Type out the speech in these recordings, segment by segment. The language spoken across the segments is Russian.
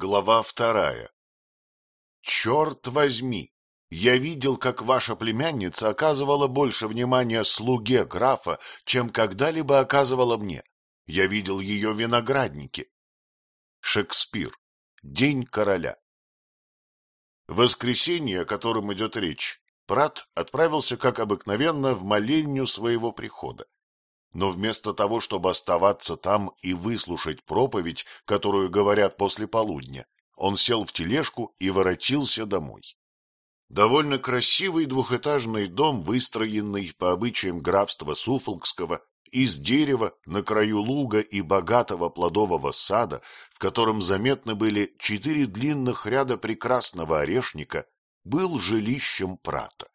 Глава вторая. Черт возьми! Я видел, как ваша племянница оказывала больше внимания слуге графа, чем когда-либо оказывала мне. Я видел ее в винограднике. Шекспир. День короля. Воскресенье, о котором идет речь, Прат отправился, как обыкновенно, в молельню своего прихода. Но вместо того, чтобы оставаться там и выслушать проповедь, которую говорят после полудня, он сел в тележку и воротился домой. Довольно красивый двухэтажный дом, выстроенный по обычаям графства Суфолкского, из дерева на краю луга и богатого плодового сада, в котором заметны были четыре длинных ряда прекрасного орешника, был жилищем прата.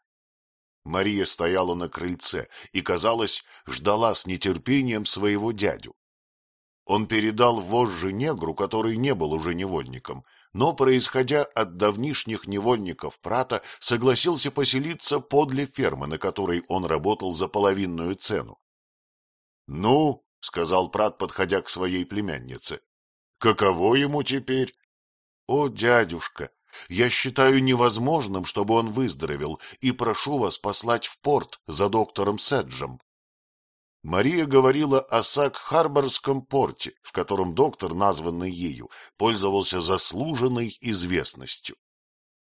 Мария стояла на крыльце и, казалось, ждала с нетерпением своего дядю. Он передал вожжи негру, который не был уже невольником, но, происходя от давнишних невольников Прата, согласился поселиться подле фермы, на которой он работал за половинную цену. — Ну, — сказал Прат, подходя к своей племяннице, — каково ему теперь? — О, дядюшка, я считаю невозможным, чтобы он выздоровел, и прошу вас послать в порт за доктором Седжем. Мария говорила о Сак-Харборском порте, в котором доктор, названный ею, пользовался заслуженной известностью.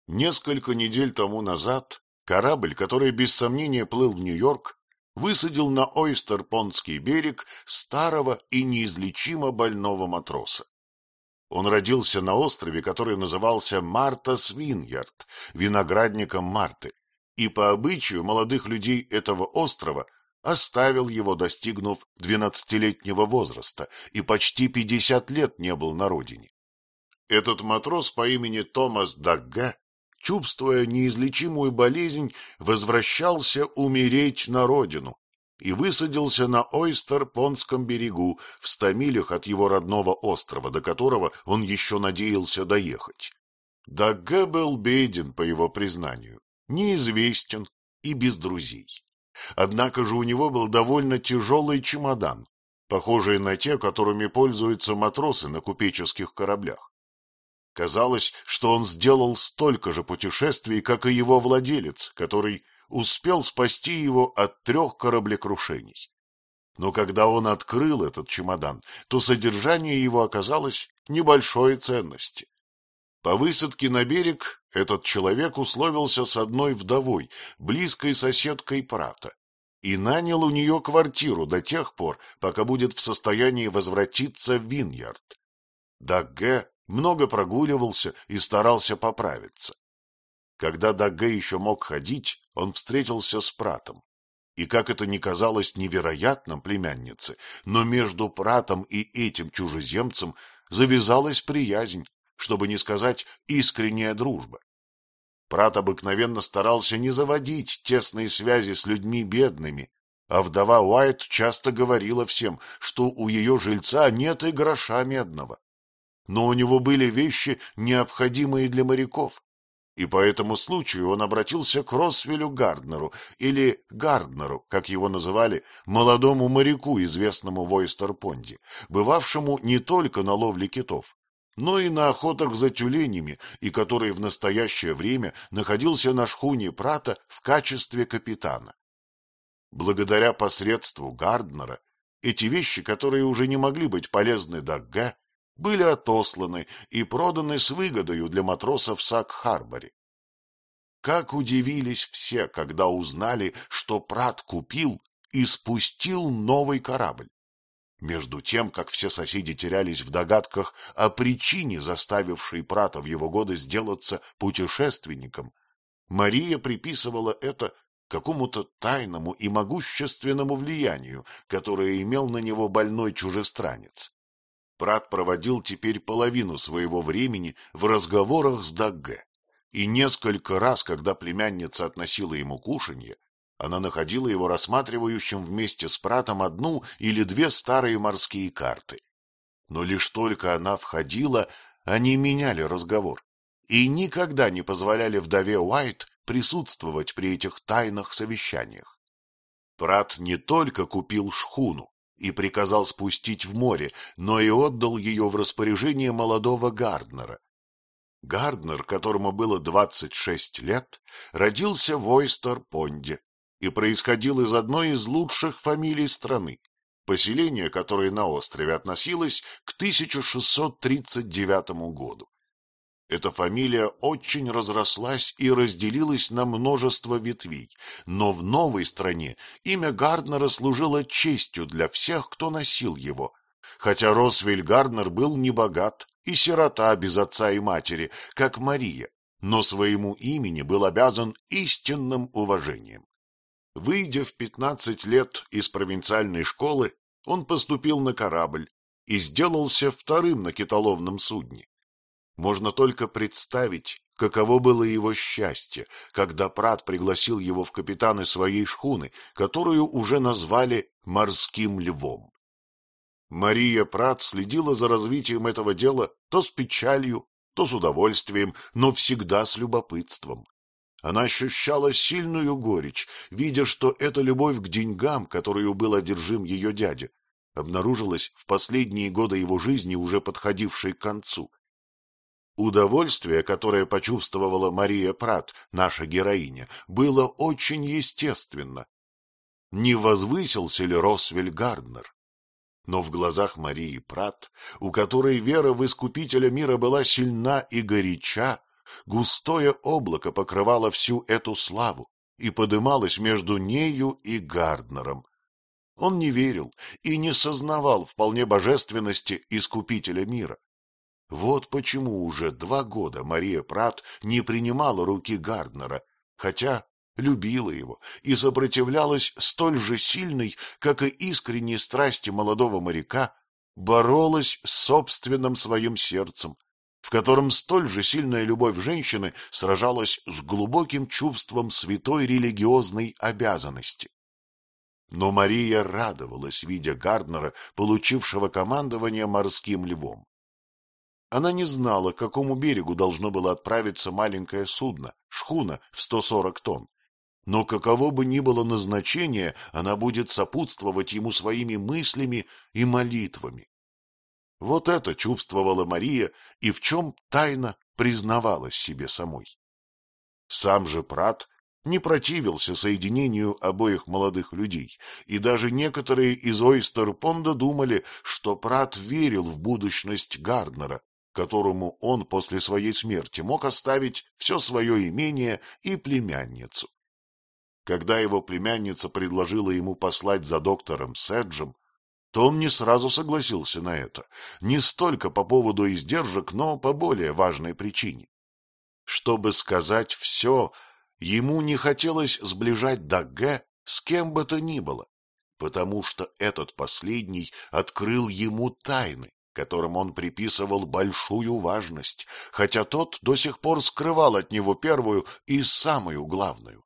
Несколько недель тому назад корабль, который без сомнения плыл в Нью-Йорк, высадил на Ойстер-Понтский берег старого и неизлечимо больного матроса. Он родился на острове, который назывался Марта Свиньярд, виноградником Марты, и по обычаю молодых людей этого острова оставил его, достигнув двенадцатилетнего возраста, и почти пятьдесят лет не был на родине. Этот матрос по имени Томас Дагга, чувствуя неизлечимую болезнь, возвращался умереть на родину, и высадился на Ойстер-Понском берегу, в ста милях от его родного острова, до которого он еще надеялся доехать. Дагге был беден, по его признанию, неизвестен и без друзей. Однако же у него был довольно тяжелый чемодан, похожий на те, которыми пользуются матросы на купеческих кораблях. Казалось, что он сделал столько же путешествий, как и его владелец, который успел спасти его от трех кораблекрушений. Но когда он открыл этот чемодан, то содержание его оказалось небольшой ценности. По высадке на берег этот человек условился с одной вдовой, близкой соседкой Прата, и нанял у нее квартиру до тех пор, пока будет в состоянии возвратиться в Виньярд. Дагге много прогуливался и старался поправиться. Когда Дагге еще мог ходить, он встретился с Пратом. И как это ни казалось невероятным племяннице, но между Пратом и этим чужеземцем завязалась приязнь, чтобы не сказать искренняя дружба. Прат обыкновенно старался не заводить тесные связи с людьми бедными, а вдова Уайт часто говорила всем, что у ее жильца нет и гроша медного. Но у него были вещи, необходимые для моряков, и по этому случаю он обратился к Росвелю Гарднеру, или Гарднеру, как его называли, молодому моряку, известному в Ойстерпонде, бывавшему не только на ловле китов, но и на охотах за тюленями, и который в настоящее время находился на шхуне Прата в качестве капитана. Благодаря посредству Гарднера эти вещи, которые уже не могли быть полезны Дагге, были отосланы и проданы с выгодою для матросов в Сак-Харборе. Как удивились все, когда узнали, что Прат купил и спустил новый корабль. Между тем, как все соседи терялись в догадках о причине, заставившей Прата в его годы сделаться путешественником, Мария приписывала это какому-то тайному и могущественному влиянию, которое имел на него больной чужестранец. Прат проводил теперь половину своего времени в разговорах с Дагге, и несколько раз, когда племянница относила ему кушанье, она находила его рассматривающим вместе с Пратом одну или две старые морские карты. Но лишь только она входила, они меняли разговор и никогда не позволяли вдове Уайт присутствовать при этих тайных совещаниях. Прат не только купил шхуну, и приказал спустить в море, но и отдал ее в распоряжение молодого Гарднера, Гарднер, которому было двадцать шесть лет, родился в Ойстер-Понде и происходил из одной из лучших фамилий страны, поселение, которое на острове относилось к 1639 году. Эта фамилия очень разрослась и разделилась на множество ветвей, но в новой стране имя Гарднера служило честью для всех, кто носил его, хотя Росвель Гарднер был небогат и сирота без отца и матери, как Мария, но своему имени был обязан истинным уважением. Выйдя в пятнадцать лет из провинциальной школы, он поступил на корабль и сделался вторым на китоловном судне. Можно только представить, каково было его счастье, когда Прат пригласил его в капитаны своей шхуны, которую уже назвали «морским львом». Мария Прат следила за развитием этого дела то с печалью, то с удовольствием, но всегда с любопытством. Она ощущала сильную горечь, видя, что эта любовь к деньгам, которую был одержим ее дядя, обнаружилась в последние годы его жизни, уже подходившей к концу. Удовольствие, которое почувствовала Мария Прат, наша героиня, было очень естественно. Не возвысился ли Росвель Гарднер? но в глазах Марии Прат, у которой вера в Искупителя мира была сильна и горяча, густое облако покрывало всю эту славу и подымалось между нею и Гарднером. Он не верил и не сознавал вполне божественности Искупителя мира. Вот почему уже два года Мария Прат не принимала руки Гарднера, хотя любила его и сопротивлялась столь же сильной, как и искренней страсти молодого моряка, боролась с собственным своим сердцем, в котором столь же сильная любовь женщины сражалась с глубоким чувством святой религиозной обязанности. Но Мария радовалась, видя Гарднера, получившего командование морским львом. Она не знала, к какому берегу должно было отправиться маленькое судно, шхуна в 140 тонн, но каково бы ни было назначение, она будет сопутствовать ему своими мыслями и молитвами. Вот это чувствовала Мария и в чем тайно признавалась себе самой. Сам же Прат не противился соединению обоих молодых людей, и даже некоторые из Ойстерпонда думали, что Прат верил в будущность Гарднера, которому он после своей смерти мог оставить все свое имение и племянницу. Когда его племянница предложила ему послать за доктором Седжем, то он не сразу согласился на это, не столько по поводу издержек, но по более важной причине. Чтобы сказать все, ему не хотелось сближать Дагге с кем бы то ни было, потому что этот последний открыл ему тайны, которым он приписывал большую важность, хотя тот до сих пор скрывал от него первую и самую главную.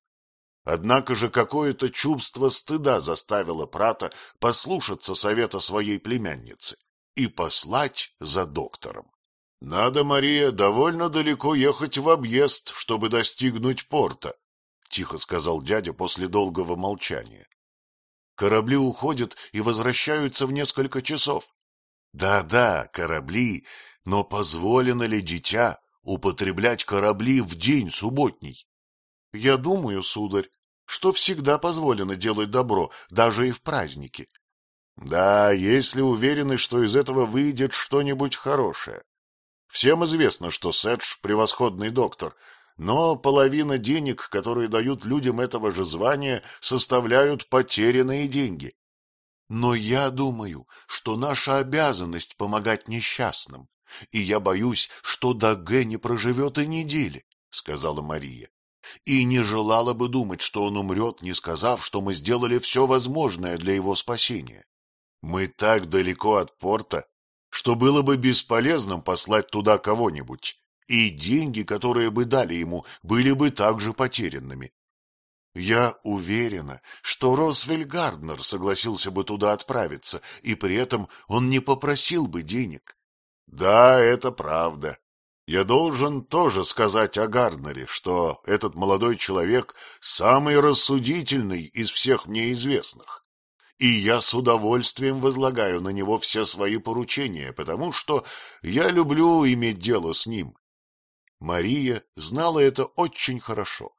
Однако же какое-то чувство стыда заставило Прата послушаться совета своей племянницы и послать за доктором. — Надо, Мария, довольно далеко ехать в объезд, чтобы достигнуть порта, — тихо сказал дядя после долгого молчания. — Корабли уходят и возвращаются в несколько часов. Да — Да-да, корабли, но позволено ли дитя употреблять корабли в день субботний? Я думаю, сударь, что всегда позволено делать добро, даже и в праздники. Да, если уверены, что из этого выйдет что-нибудь хорошее. Всем известно, что Сэдж — превосходный доктор, но половина денег, которые дают людям этого же звания, составляют потерянные деньги. Но я думаю, что наша обязанность помогать несчастным, и я боюсь, что Даге не проживет и недели, — сказала Мария и не желала бы думать, что он умрет, не сказав, что мы сделали все возможное для его спасения. Мы так далеко от порта, что было бы бесполезным послать туда кого-нибудь, и деньги, которые бы дали ему, были бы также потерянными. Я уверена, что Росвель Гарднер согласился бы туда отправиться, и при этом он не попросил бы денег. Да, это правда. Я должен тоже сказать о Гарднере, что этот молодой человек самый рассудительный из всех мне известных. И я с удовольствием возлагаю на него все свои поручения, потому что я люблю иметь дело с ним. Мария знала это очень хорошо.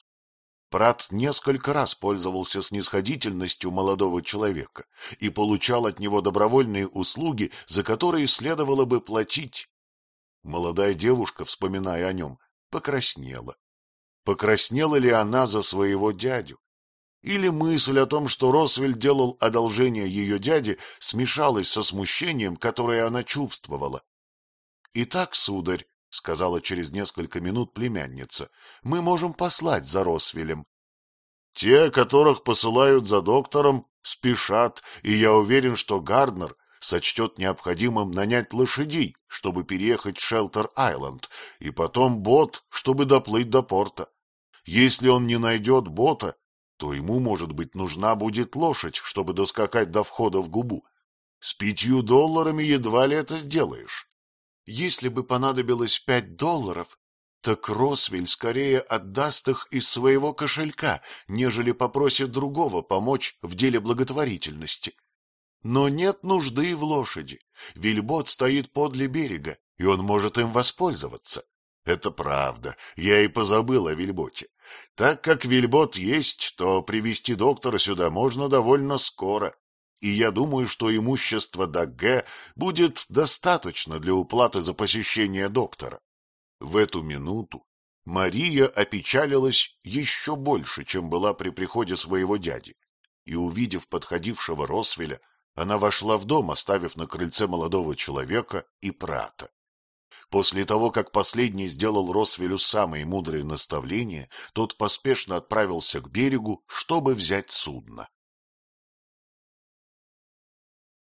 Прат несколько раз пользовался снисходительностью молодого человека и получал от него добровольные услуги, за которые следовало бы платить. Молодая девушка, вспоминая о нем, покраснела. Покраснела ли она за своего дядю? Или мысль о том, что Росвель делал одолжение ее дяде, смешалась со смущением, которое она чувствовала? — Итак, сударь, — сказала через несколько минут племянница, — мы можем послать за Росвелем. Те, которых посылают за доктором, спешат, и я уверен, что Гарднер сочтет необходимым нанять лошадей, чтобы переехать Шелтер-Айленд, и потом бот, чтобы доплыть до порта. Если он не найдет бота, то ему, может быть, нужна будет лошадь, чтобы доскакать до входа в губу. С пятью долларами едва ли это сделаешь. Если бы понадобилось пять долларов, так Росвель скорее отдаст их из своего кошелька, нежели попросит другого помочь в деле благотворительности. Но нет нужды в лошади. Вильбот стоит подле берега, и он может им воспользоваться. Это правда, я и позабыл о Вильботе. Так как Вильбот есть, то привести доктора сюда можно довольно скоро, и я думаю, что имущество Дагге будет достаточно для уплаты за посещение доктора. В эту минуту Мария опечалилась еще больше, чем была при приходе своего дяди, и, увидев подходившего Росвеля, она вошла в дом, оставив на крыльце молодого человека и прата. После того, как последний сделал Росвелю самые мудрые наставления, тот поспешно отправился к берегу, чтобы взять судно.